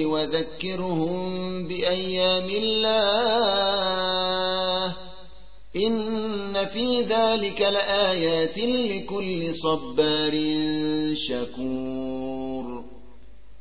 النور وذكرهم بأيام الله إن في ذلك لآيات لكل صبار شكور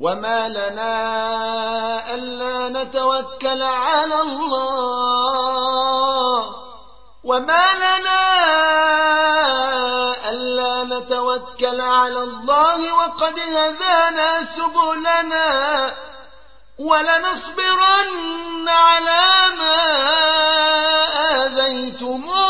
وما لنا ألا نتوكل على الله وما لنا ألا نتوكل على الله وقد هدانا سبلنا ولنصبرن على ما آذيتمونا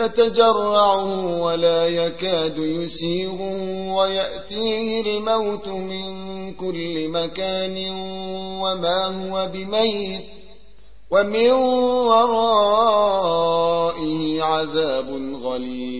يتجرعه ولا يكاد يسيغ ويأتيه الموت من كل مكان وما هو بميت ومن ورائه عذاب غليظ.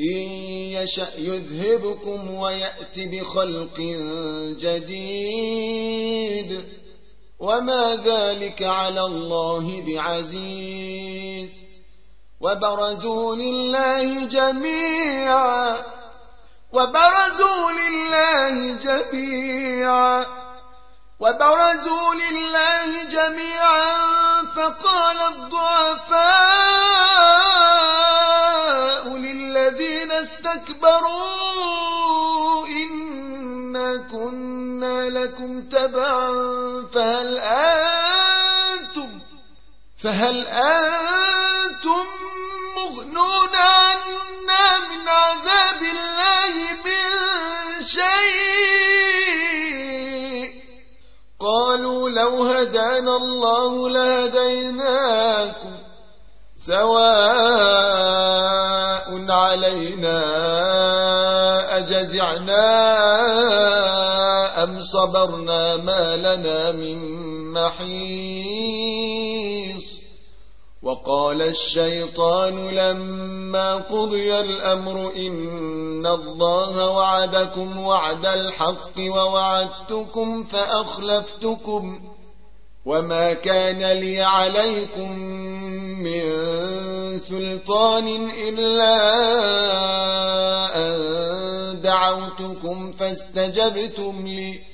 إن يشأ يذهبكم ويأت بخلق جديد. وما ذلك على الله بعزيز. وبرزوا لله جميعا. وبرزوا لله جميعا. وبرزوا لله جميعا. فقال الضعفاء استكبروا إنا كنا لكم تبعا فهل أنتم فهل أنتم مغنون عنا من عذاب الله من شيء؟ قالوا لو هدانا الله لهديناكم سواء صبرنا ما لنا من محيص. وقال الشيطان لما قضي الأمر إن الله وعدكم وعد الحق ووعدتكم فأخلفتكم وما كان لي عليكم من سلطان إلا أن دعوتكم فاستجبتم لي.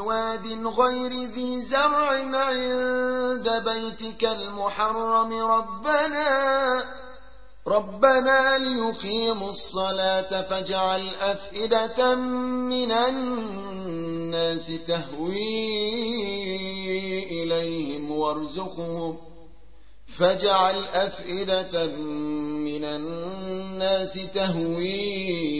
ذريتي بواد غير ذي زرع عند بيتك المحرم ربنا ربنا ليقيموا الصلاة فاجعل أفئدة من الناس تهوي إليهم وارزقهم فاجعل أفئدة من الناس تهوي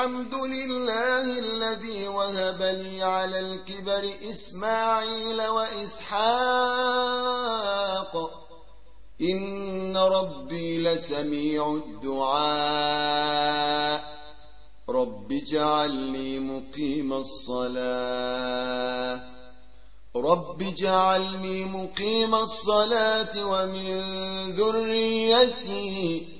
الحمد لله الذي وهب لي على الكبر إسماعيل وإسحاق. إن ربي لسميع الدعاء. رب اجعلني مقيم الصلاة. رب اجعلني مقيم الصلاة ومن ذريتي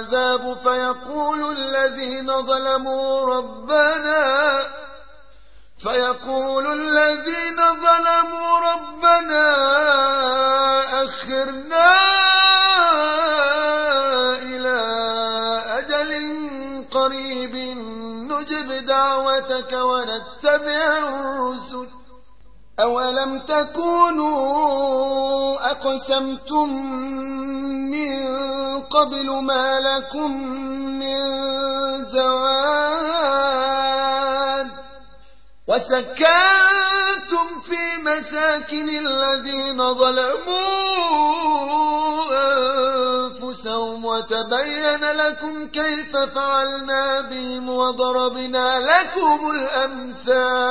العذاب فيقول الذين ظلموا ربنا فيقول الذين ظلموا ربنا أخرنا إلى أجل قريب نجب دعوتك ونتبع الرسل. أولم تكونوا أقسمتم من قبل ما لكم من زوال وسكنتم في مساكن الذين ظلموا أنفسهم وتبين لكم كيف فعلنا بهم وضربنا لكم الأمثال